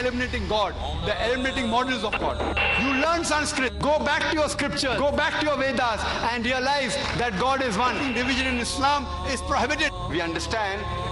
Eliminating God, they're eliminating models of God. You learn Sanskrit, go back to your scriptures, go back to your Vedas, and realize that God is one. Division in Islam is prohibited. We understand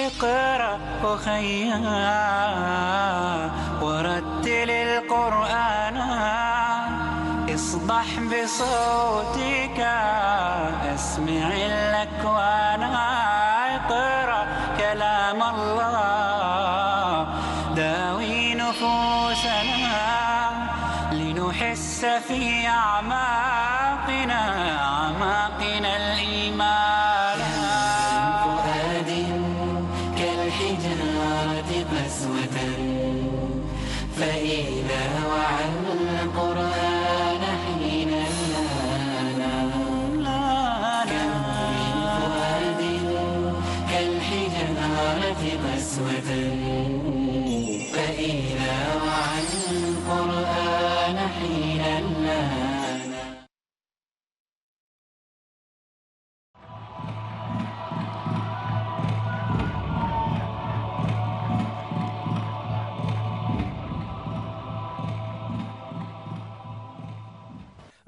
اقرأ أخيا ورتل القرآن. اصدح بصوتك اسمع الأكوان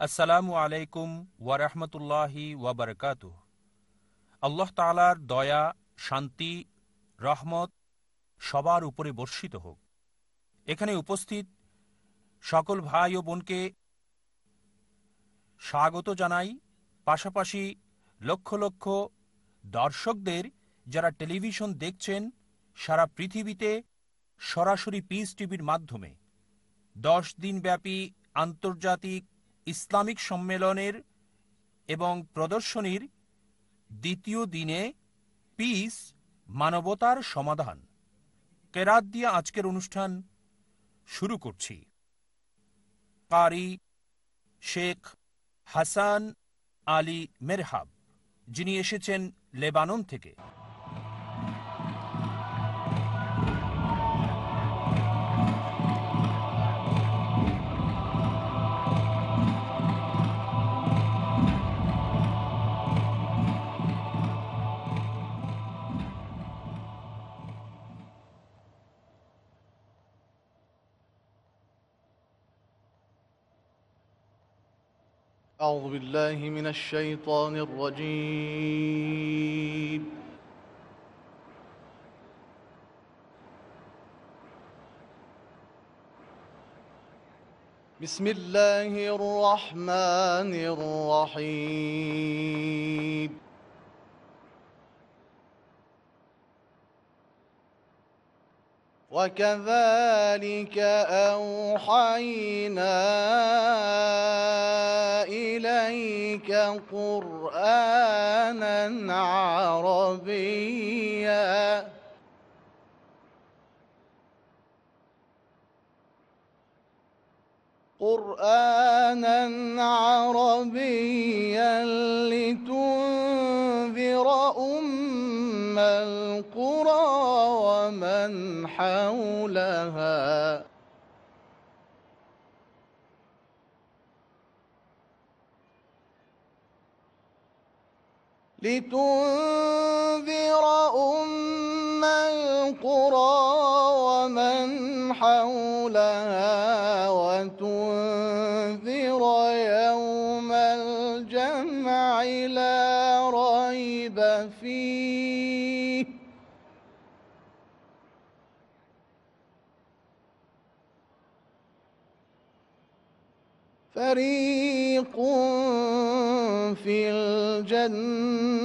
আসসালামু আলাইকুম ওয়ারহমতুল্লাহি ওয়াবারকাত আল্লাহ তালার দয়া, শান্তি, রহমত সবার উপরে বর্ষিত হোক। এখানে উপস্থিত সকল ভাই ও বোনকে স্বাগত জানাই। পাশাপাশি লক্ষ লক্ষ দর্শকদের যারা টেলিভিশন দেখছেন, সারা পৃথিবীতে সরাসরি পিস টিভির মাধ্যমে। দশ দিনব্যাপী আন্তর্জাতিক ইসলামিক সম্মেলনের এবং প্রদর্শনীর দ্বিতীয় দিনে পিস মানবতার সমাধান। কেরাত দিয়ে আজকের অনুষ্ঠান শুরু করছি। কারি শেখ হাসান আলী মেরহাব, যিনি এসেছেন লেবানন থেকে। أعوذ بالله من الشيطان الرجيم. بسم الله الرحمن الرحيم. وكذلك أوحينا إليك قرآنا عربيا. قرآنا عربيا لتنذر أم القرى ومن حولها. لتنذر أم القرى ومن حولها وتنذر يوم الجمع لا ريب فيه. فريق في الجنة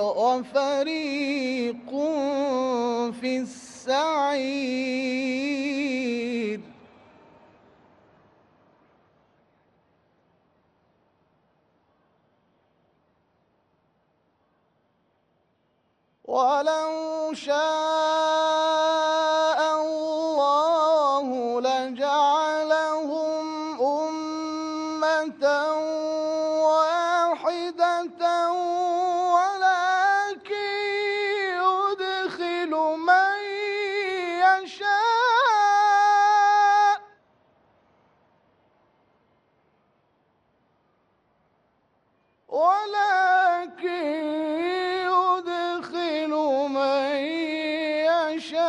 وفريق في السعير ولو شاء يشاء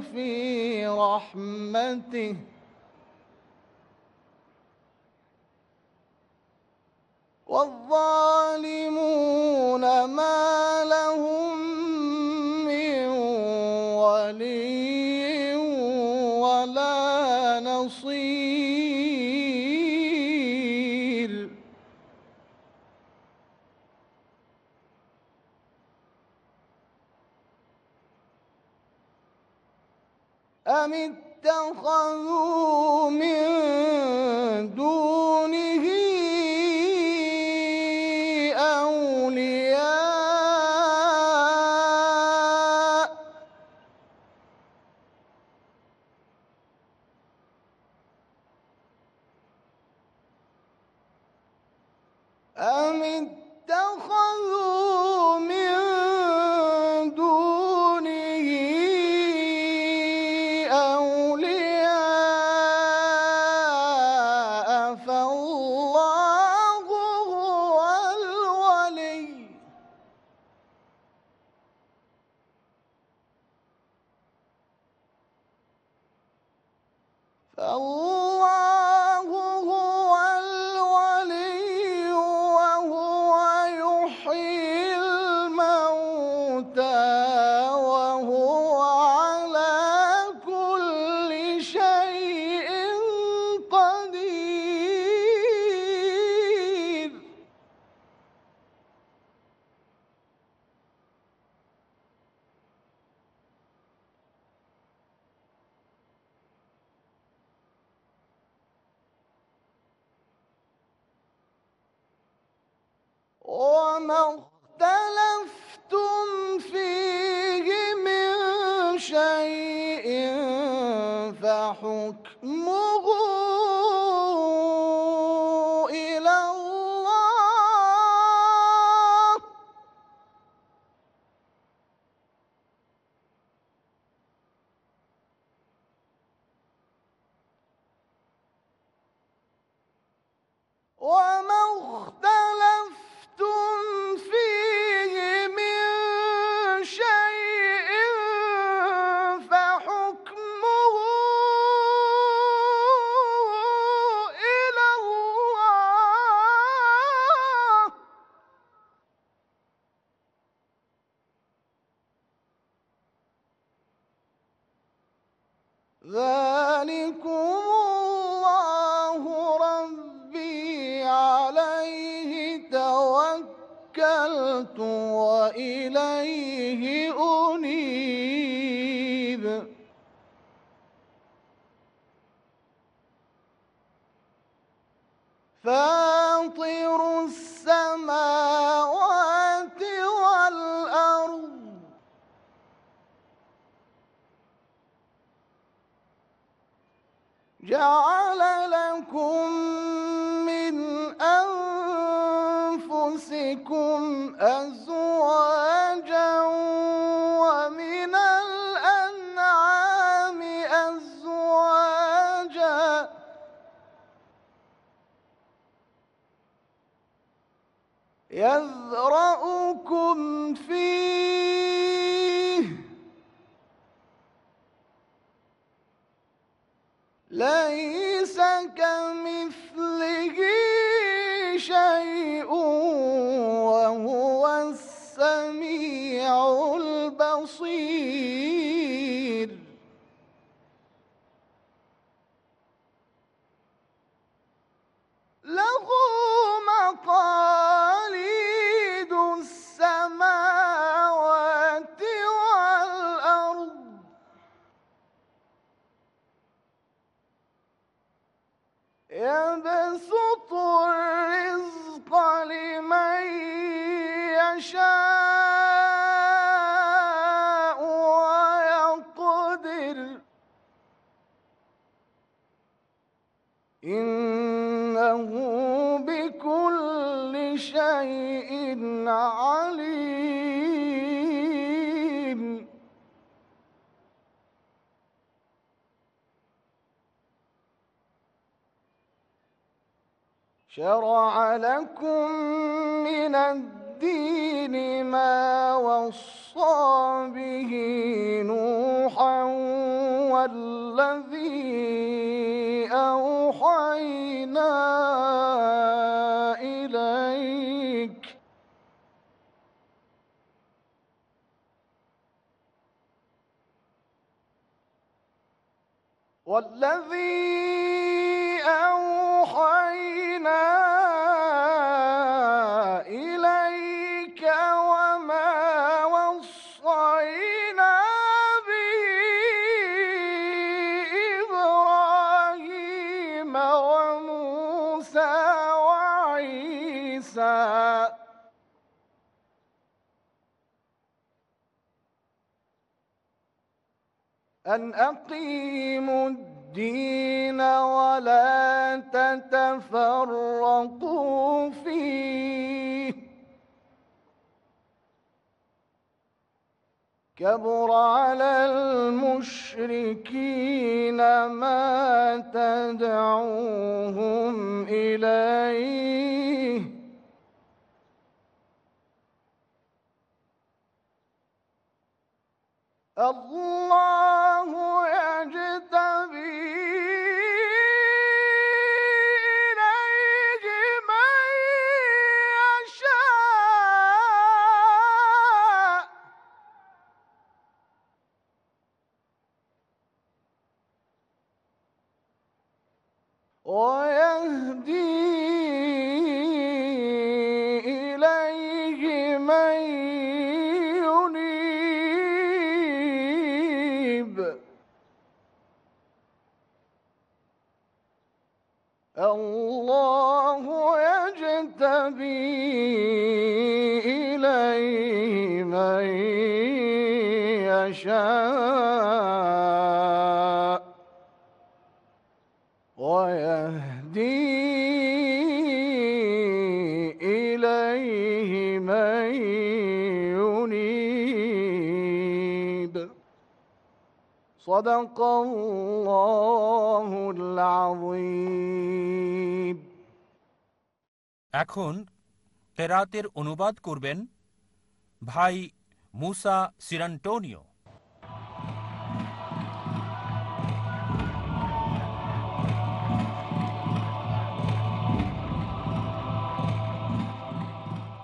في رحمته. والظالمون ما اتخذوا من دونه أولياء. أم اتخذوا ذلكم الله ربي عليه توكلت وإليه ليس كمثله شيء عليم. شرع لكم من الدين ما وصى به نوحا والذي أوحينا إليك والذي أوحينا إليك وما وصينا به إبراهيم أن أقيموا الدين ولا تتفرقوا فيه. كبر على المشركين ما تدعوهم إليه. الله يجتبي إليه من يشاء. ويهدي صدق الله العظيم এখন তেরাতের অনুবাদ করবেন ভাই মুসা সিরান্টোনিও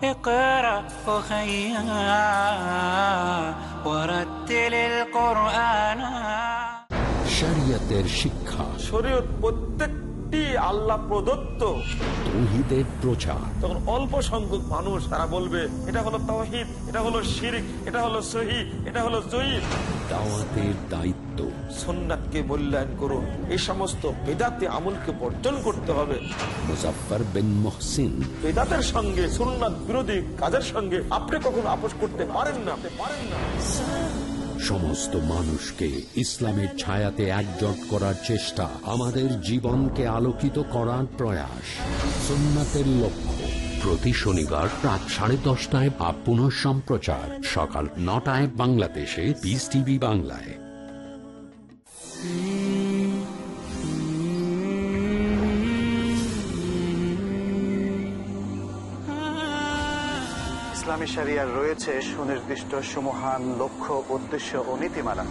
اقرأ أخيا ورتل القرآن শরিয়তের শিক্ষা শরীয়ত প্রত্যেকটি আল্লাহ প্রদত্ত তৌহিদের প্রচার তখন অল্প সংখ্যক মানুষ তারা বলবে এটা হলো তহিদ এটা হলো শিরিক এটা হলো সহি এটা হলো জয়ীদ দাওয়াতের দায়িত্ব। সোননাথকে মূল্যায়ন করুন। এই সমস্ত বেদাতে আমলকে বর্জন করতে হবে। মুজাফফর বিন মহসিন। বেদাতের সঙ্গে বিরোধী কাজের সঙ্গে আপনি কখনো আপোষ করতে পারেন না। পারেন না সমস্ত মানুষকে ইসলামের ছায়াতে একজট করার চেষ্টা আমাদের জীবনকে আলোকিত করার প্রয়াস। সোমনাথের লক্ষ্য। প্রতি শনিবার রাত সাড়ে দশটায় বা পুনঃ সম্প্রচার সকাল নটায় বাংলাদেশে পিস টিভি বাংলায়। ইসলামী শরিয়ার রয়েছে সুনির্দিষ্ট সুমহান লক্ষ্য, উদ্দেশ্য ও নীতিমালা।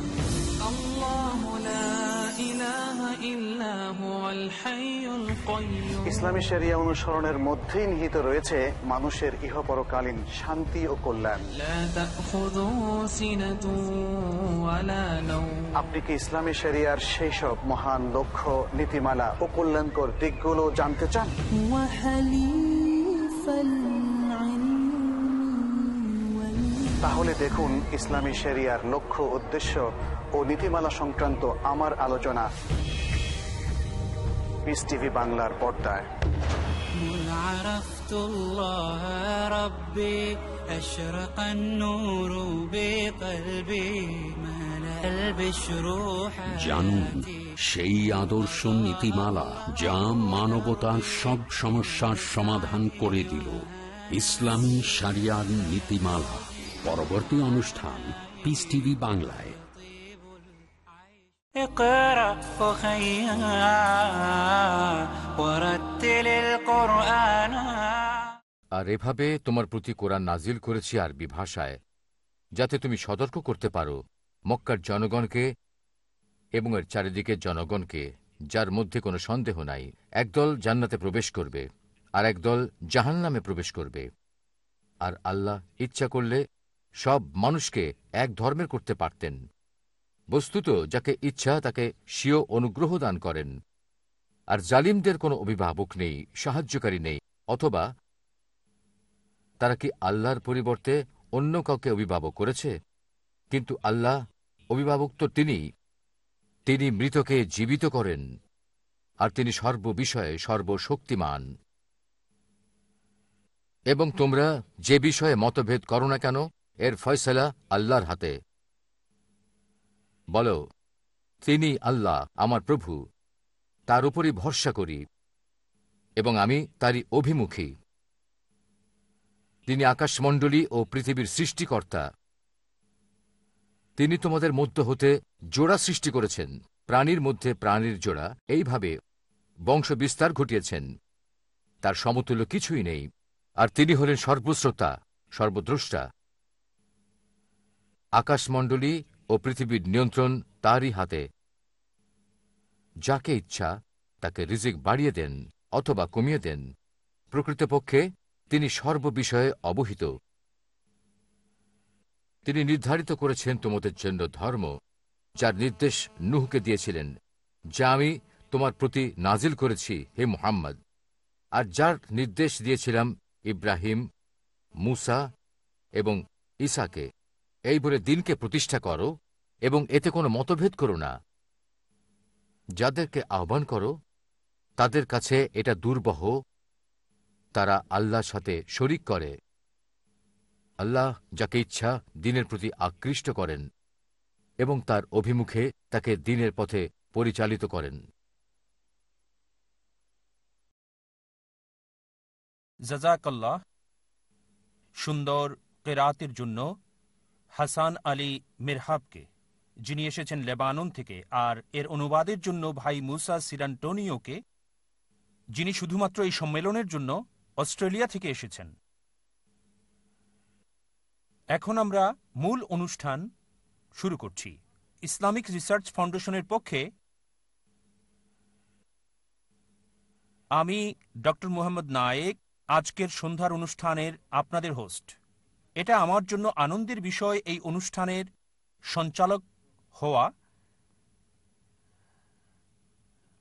ইসলামী শরিয়া অনুসরণের মধ্যেই নিহিত রয়েছে মানুষের ইহপরকালীন শান্তি ও কল্যাণ। আপনি কি ইসলামী শরিয়ার সেই সব মহান লক্ষ্য নীতিমালা ও কল্যাণকর দিকগুলো জানতে চান? তাহলে দেখুন ইসলামী শরিয়ার লক্ষ্য উদ্দেশ্য ও নীতিমালা সংক্রান্ত আমার আলোচনা। পিস টিভি বাংলার পর্দায়। জানুন সেই আদর্শ নীতিমালা যা মানবতার সব সমস্যার সমাধান করে দিল। ইসলামী সারিয়ার নীতিমালা। পরবর্তী অনুষ্ঠান পিস টিভি বাংলায় اقرأ أخيا ورتل القرآن আর এভাবে তোমার প্রতি কোরআন নাজিল করেছি আরবি ভাষায় যাতে তুমি সতর্ক করতে পারো মক্কার জনগণকে এবং এর চারিদিকের জনগণকে যার মধ্যে কোনো সন্দেহ নাই একদল জান্নাতে প্রবেশ করবে আর একদল জাহান্নামে প্রবেশ করবে আর আল্লাহ ইচ্ছা করলে সব মানুষকে এক ধর্মের করতে পারতেন বস্তুত যাকে ইচ্ছা তাকে স্বীয় অনুগ্রহ দান করেন। আর জালিমদের কোনো অভিভাবক নেই, সাহায্যকারী নেই, অথবা তারা কি আল্লাহর পরিবর্তে অন্য কাউকে অভিভাবক করেছে? কিন্তু আল্লাহ অভিভাবক তো তিনি। তিনি মৃতকে জীবিত করেন, আর তিনি সর্ববিষয়ে সর্বশক্তিমান। এবং তোমরা যে বিষয়ে মতভেদ করো না কেন, এর ফয়সলা আল্লাহর হাতে। বলো, তিনি আল্লাহ, আমার প্রভু, তার উপরই ভরসা করি, এবং আমি তারই অভিমুখী। তিনি আকাশমণ্ডলী ও পৃথিবীর সৃষ্টিকর্তা। তিনি তোমাদের মধ্য হতে জোড়া সৃষ্টি করেছেন, প্রাণীর মধ্যে প্রাণীর জোড়া, এইভাবে বংশ বিস্তার ঘটিয়েছেন। তার সমতুল্য কিছুই নেই, আর তিনি হলেন সর্বশ্রোতা, সর্বদ্রষ্টা। আকাশমণ্ডলী ও পৃথিবীর নিয়ন্ত্রণ তারই হাতে। যাকে ইচ্ছা, তাকে রিজিক বাড়িয়ে দেন অথবা কমিয়ে দেন। প্রকৃতপক্ষে, তিনি সর্ববিষয়ে অবহিত। তিনি নির্ধারিত করেছেন তোমাদের জন্য ধর্ম, যার নির্দেশ নুহকে দিয়েছিলেন, যা আমি তোমার প্রতি নাজিল করেছি, হে মুহাম্মদ। আর যার নির্দেশ দিয়েছিলাম ইব্রাহিম, মুসা এবং ঈসাকে। এই বলে দিনকে প্রতিষ্ঠা করো এবং এতে কোনো মতভেদ করো না। যাদেরকে আহ্বান করো, তাদের কাছে এটা দুর্বহ। তারা আল্লাহর সাথে শরিক করে। আল্লাহ যাকে ইচ্ছা দিনের প্রতি আকৃষ্ট করেন এবং তার অভিমুখে তাকে দিনের পথে পরিচালিত করেন। জাজাকাল্লাহ সুন্দর কেরাতের জন্য হাসান আলী মিরহাবকে, যিনি এসেছেন লেবানন থেকে আর এর অনুবাদের জন্য ভাই মুসা সিরান্টোনিওকে, যিনি শুধুমাত্র এই সম্মেলনের জন্য অস্ট্রেলিয়া থেকে এসেছেন। এখন আমরা মূল অনুষ্ঠান শুরু করছি। ইসলামিক রিসার্চ ফাউন্ডেশনের পক্ষে আমি ডক্টর মোহাম্মদ নায়েক, আজকের সন্ধ্যার অনুষ্ঠানের আপনাদের হোস্ট। এটা আমার জন্য আনন্দের বিষয় এই অনুষ্ঠানের সঞ্চালক হওয়া।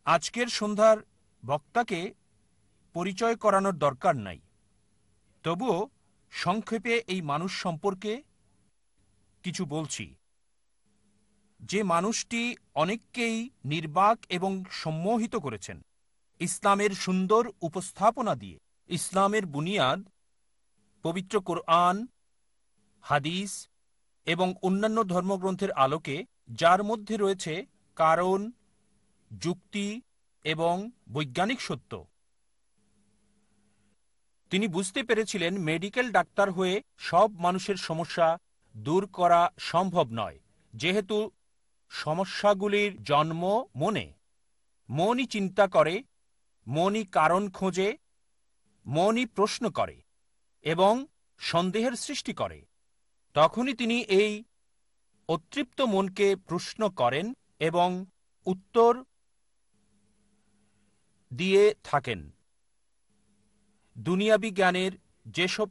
আজকের সন্ধ্যার বক্তাকে পরিচয় করানোর দরকার নাই। তবুও সংক্ষেপে এই মানুষ সম্পর্কে কিছু বলছি। যে মানুষটি অনেককেই নির্বাক এবং সম্মোহিত করেছেন, ইসলামের সুন্দর উপস্থাপনা দিয়ে। ইসলামের বুনিয়াদ, পবিত্র কোরআন হাদিস এবং অন্যান্য ধর্মগ্রন্থের আলোকে, যার মধ্যে রয়েছে কারণ, যুক্তি এবং বৈজ্ঞানিক সত্য। তিনি বুঝতে পেরেছিলেন মেডিকেল ডাক্তার হয়ে সব মানুষের সমস্যা দূর করা সম্ভব নয়, যেহেতু সমস্যাগুলির জন্ম মনে। মনই চিন্তা করে, মনই কারণ খোঁজে, মনই প্রশ্ন করে এবং সন্দেহের সৃষ্টি করে। তখনই তিনি এই অতৃপ্ত মনকে প্রশ্ন করেন এবং উত্তর দিয়ে থাকেন। দুনিয়াবি জ্ঞানের যেসব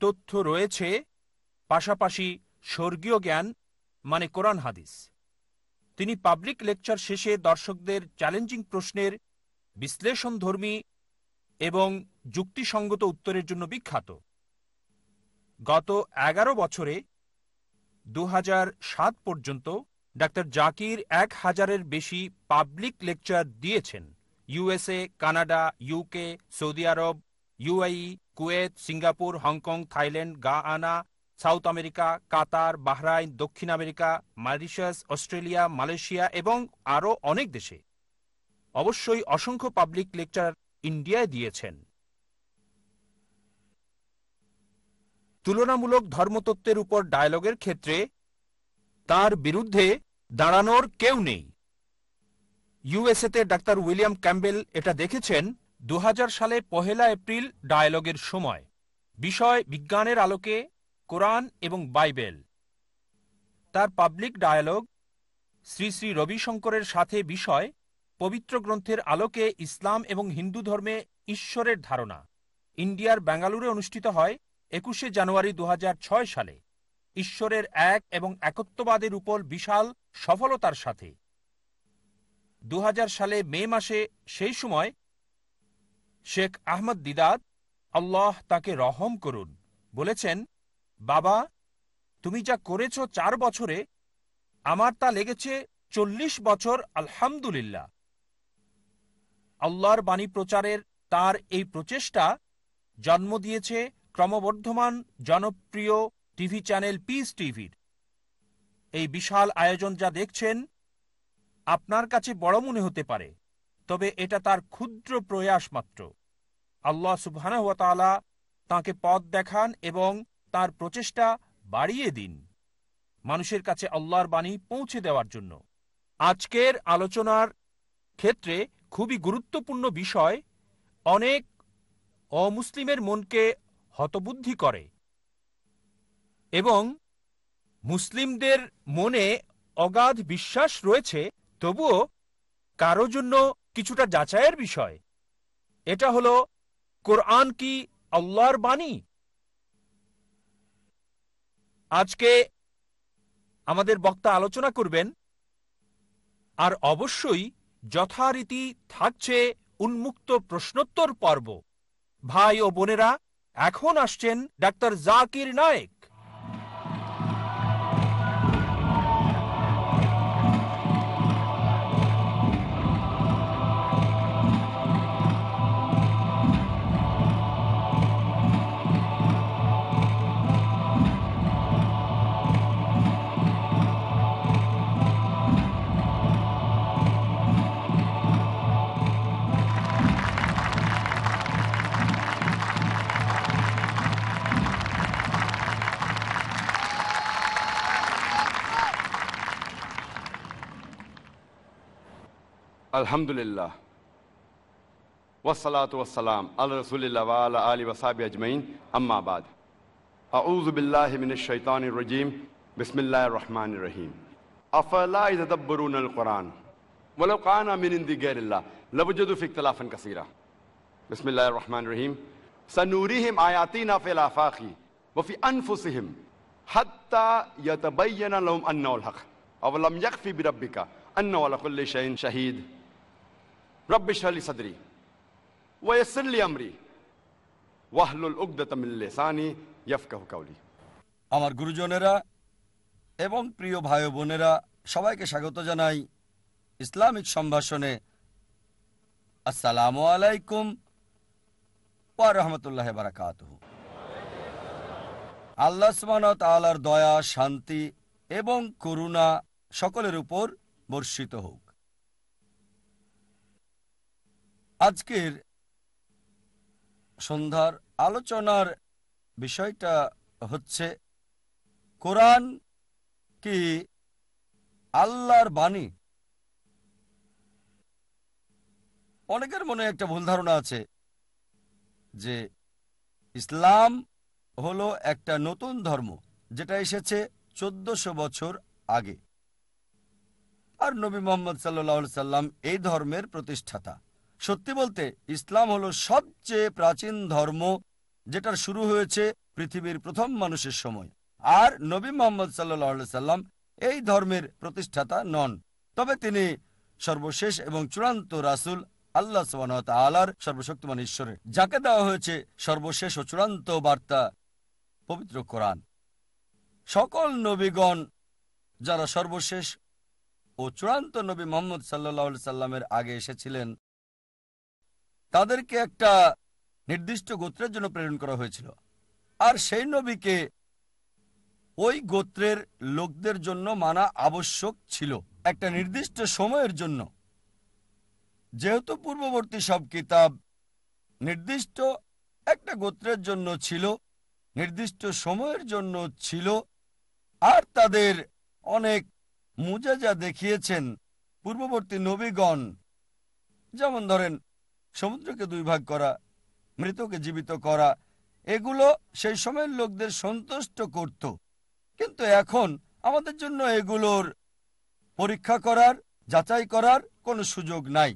তথ্য রয়েছে, পাশাপাশি স্বর্গীয় জ্ঞান মানে কোরআন হাদিস। তিনি পাবলিক লেকচার শেষে দর্শকদের চ্যালেঞ্জিং প্রশ্নের বিশ্লেষণধর্মী এবং যুক্তিসঙ্গত উত্তরের জন্য বিখ্যাত। গত এগারো বছরে দু সাত পর্যন্ত ডাক্তার জাকির এক হাজারের বেশি পাবলিক লেকচার দিয়েছেন। USA, Canada, UK, Saudi Arab, UAE, Kuwait, Singapore, Hong Kong, Thailand, Guyana, South America, Qatar, Bahrain, দক্ষিণ আমেরিকা, মরিশাস, অস্ট্রেলিয়া, মালয়েশিয়া এবং আরও অনেক দেশে। অবশ্যই অসংখ্য পাবলিক লেকচার ইন্ডিয়ায় দিয়েছেন। তুলনামূলক ধর্মতত্ত্বের উপর ডায়ালগের ক্ষেত্রে তার বিরুদ্ধে দাঁড়ানোর কেউ নেই। ইউএসএতে ডাক্তার উইলিয়াম ক্যাম্বেল এটা দেখেছেন দু হাজার সালে পহেলা এপ্রিল ডায়ালগের সময়। বিষয় বিজ্ঞানের আলোকে, কোরআন এবং বাইবেল। তার পাবলিক ডায়ালগ শ্রী শ্রী রবিশঙ্করের সাথে বিষয়, পবিত্র গ্রন্থের আলোকে ইসলাম এবং হিন্দু ধর্মে ঈশ্বরের ধারণা। ইন্ডিয়ার বেঙ্গালুরে অনুষ্ঠিত হয় একুশে জানুয়ারি দু হাজার ছয় সালে ঈশ্বরের এক এবং একত্ববাদের উপর বিশাল সফলতার সাথে। দু সালে মে মাসে সেই সময় শেখ আহমদ দিদাদ আল্লাহ তাকে রহম করুন বলেছেন, বাবা, তুমি যা করেছ চার বছরে, আমার তা লেগেছে চল্লিশ বছর, আলহামদুলিল্লাহ। আল্লাহর বাণী প্রচারের তার এই প্রচেষ্টা জন্ম দিয়েছে ক্রমবর্ধমান জনপ্রিয় টিভি চ্যানেল পিস টিভির। এই বিশাল আয়োজন যা দেখছেন, আপনার কাছে বড় মনে হতে পারে, তবে এটা তার ক্ষুদ্র প্রয়াস মাত্র। আল্লাহ সুবহানাহুয়াতালা তাঁকে পথ দেখান এবং তার প্রচেষ্টা বাড়িয়ে দিন। মানুষের কাছে আল্লাহর বাণী পৌঁছে দেওয়ার জন্য। আজকের আলোচনার ক্ষেত্রে খুবই গুরুত্বপূর্ণ বিষয়, অনেক অমুসলিমের মনকে হতবুদ্ধি করে এবং মুসলিমদের মনে অগাধ বিশ্বাস রয়েছে, তবুও কারও জন্য কিছুটা যাচাইয়ের বিষয়। এটা হলো, কোরআন কি আল্লাহর বাণী? আজকে আমাদের বক্তা আলোচনা করবেন, আর অবশ্যই যথারীতি থাকছে উন্মুক্ত প্রশ্নোত্তর পর্ব। ভাই ও বোনেরা এখন আসছেন ডাক্তার জাকির নায়েক। الحمد للہ وسلاۃ وسلام الرسول اللہ وعلی علیہ وصاب اجمعین، اما بعد۔ اعوذ باللہ من الشیطان الرجیم، بسم اللہ الرحمن الرحیم۔ افلا تدبرون القرآن؟ ولو قانا من اندی غیر اللہ لوجد فی اختلافا کثیرا بسم اللہ الرحمن الرحیم۔ سنوریہم آیاتینا فی الافاقی وفی انفسہم حتی یتبین لهم انہو الحق اولم یقفی بربکا انہو لکل شہین شہید۔ রব্বি শাহলি সদরি ওয়াসিরলি আমরি ওয়াহলুল উকদাতাম মিন লিসানি ইয়াফকাহু কাওলি। আমার গুরুজনেরা এবং প্রিয় ভাই বোনেরা সবাইকে স্বাগত জানাই ইসলামিক সম্ভাষণে। আসসালামু আলাইকুম ওয়া রহমতুল্লাহ বারাকাত আল্লাহ সুবহানাহু ওয়া তাআলার দয়া, শান্তি এবং করুণা সকলের উপর বর্ষিত হোক। আজকের সন্ধ্যার আলোচনার বিষয়টা হচ্ছে, কোরআন কি আল্লাহর বাণী? অনেকের মনে একটা ভুল ধারণা আছে যে ইসলাম হলো একটা নতুন ধর্ম যেটা এসেছে চোদ্দশো বছর আগে। আর নবী মোহাম্মদ সাল্লাহ সাল্লাম এই ধর্মের প্রতিষ্ঠাতা। সত্যি বলতে, ইসলাম হলো সবচেয়ে প্রাচীন ধর্ম যেটার শুরু হয়েছে পৃথিবীর প্রথম মানুষের সময়। আর নবী মোহাম্মদ সাল্লাহ সাল্লাম এই ধর্মের প্রতিষ্ঠাতা নন। তবে তিনি সর্বশেষ এবং চূড়ান্ত রাসুল আল্লাহ আলার সর্বশক্তিমান ঈশ্বরের যাকে দেওয়া হয়েছে সর্বশেষ ও চূড়ান্ত বার্তা, পবিত্র কোরআন। সকল নবীগণ যারা সর্বশেষ ও চূড়ান্ত নবী মোহাম্মদ সাল্লাহ সাল্লামের আগে এসেছিলেন তাদেরকে একটা নির্দিষ্ট গোত্রের জন্য প্রেরণ করা হয়েছিল। আর সেই নবীকে ওই গোত্রের লোকদের জন্য মানা আবশ্যক ছিল। একটা নির্দিষ্ট সময়ের জন্য। যেহেতু পূর্ববর্তী সব কিতাব নির্দিষ্ট একটা গোত্রের জন্য ছিল, নির্দিষ্ট সময়ের জন্য ছিল, আর তাদের অনেক মুজাজা দেখিয়েছেন পূর্ববর্তী নবীগণ। যেমন ধরেন সমুদ্রকে দুই ভাগ করা, মৃতকে জীবিত করা, এগুলো সেই সময়ের লোকদের সন্তুষ্ট করত। কিন্তু এখন আমাদের জন্য এগুলোর পরীক্ষা করার, যাচাই করার কোনো সুযোগ নাই।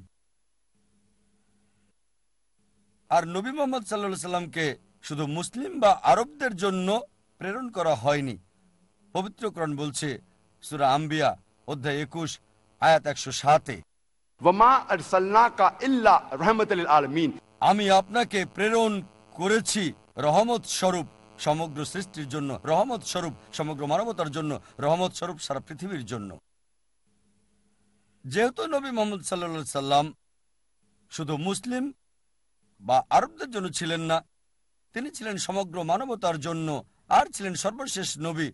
আর নবী মোহাম্মদ সাল্লা সাল্লামকে শুধু মুসলিম বা আরবদের জন্য প্রেরণ করা হয়নি। পবিত্রকরণ বলছে সুরা আম্বিয়া, অধ্যায় একুশ, আয়াত একশো সাতে। আমি আপনাকে প্রেরণ করেছি রহমত স্বরূপ সমগ্র সৃষ্টির জন্য, রহমত স্বরূপ সমগ্র মানবতার জন্য, রহমত স্বরূপ সারা পৃথিবীর জন্য। যেহেতু নবী মোহাম্মদ সাল্লা সাল্লাম শুধু মুসলিম বা আরবদের জন্য ছিলেন না, তিনি ছিলেন সমগ্র মানবতার জন্য আর ছিলেন সর্বশেষ নবী।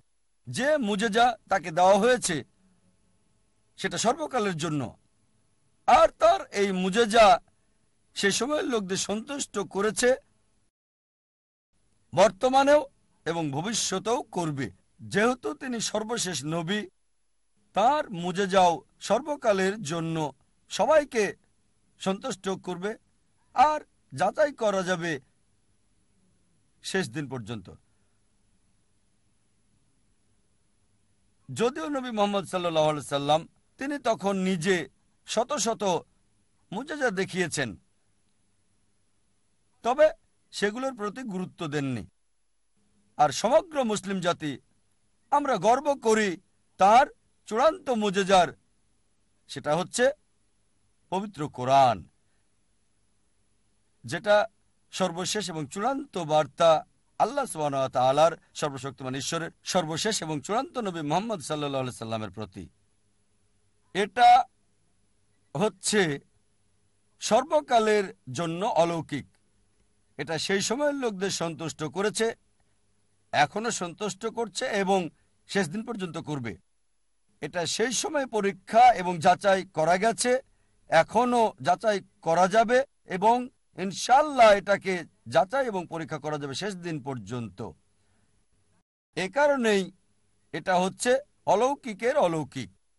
যে মুজেজা তাকে দেওয়া হয়েছে, সেটা সর্বকালের জন্য। আর তার এই মুজেজা সে সময়ের লোকদের সন্তুষ্ট করেছে, বর্তমানেও এবং ভবিষ্যতেও করবে। যেহেতু তিনি সর্বশেষ নবী, তার মুজেজাও সর্বকালের জন্য সবাইকে সন্তুষ্ট করবে আর যাচাই করা যাবে শেষ দিন পর্যন্ত। যদিও নবী মোহাম্মদ সাল্লাহ সাল্লাম, তিনি তখন নিজে শত শত মুজাজা দেখিয়েছেন। তবে সেগুলোর প্রতি গুরুত্ব দেননি। আর সমগ্র মুসলিম জাতি আমরা গর্ব করি তার চূড়ান্ত মুজেজার, সেটা হচ্ছে পবিত্র কোরআন, যেটা সর্বশেষ এবং চূড়ান্ত বার্তা আল্লাহ তালার সর্বশক্তিমান ঈশ্বরের সর্বশেষ এবং চূড়ান্ত নবী মোহাম্মদ সাল্লাহ সাল্লামের প্রতি। এটা হচ্ছে সর্বকালের জন্য অলৌকিক। এটা সেই সময়ের লোকদের সন্তুষ্ট করেছে, এখনও সন্তুষ্ট করছে এবং শেষ দিন পর্যন্ত করবে। এটা সেই সময় পরীক্ষা এবং যাচাই করা গেছে, এখনও যাচাই করা যাবে এবং ইনশাল্লাহ এটাকে যাচাই এবং পরীক্ষা করা যাবে শেষ দিন পর্যন্ত। এ কারণেই এটা হচ্ছে অলৌকিকের অলৌকিক।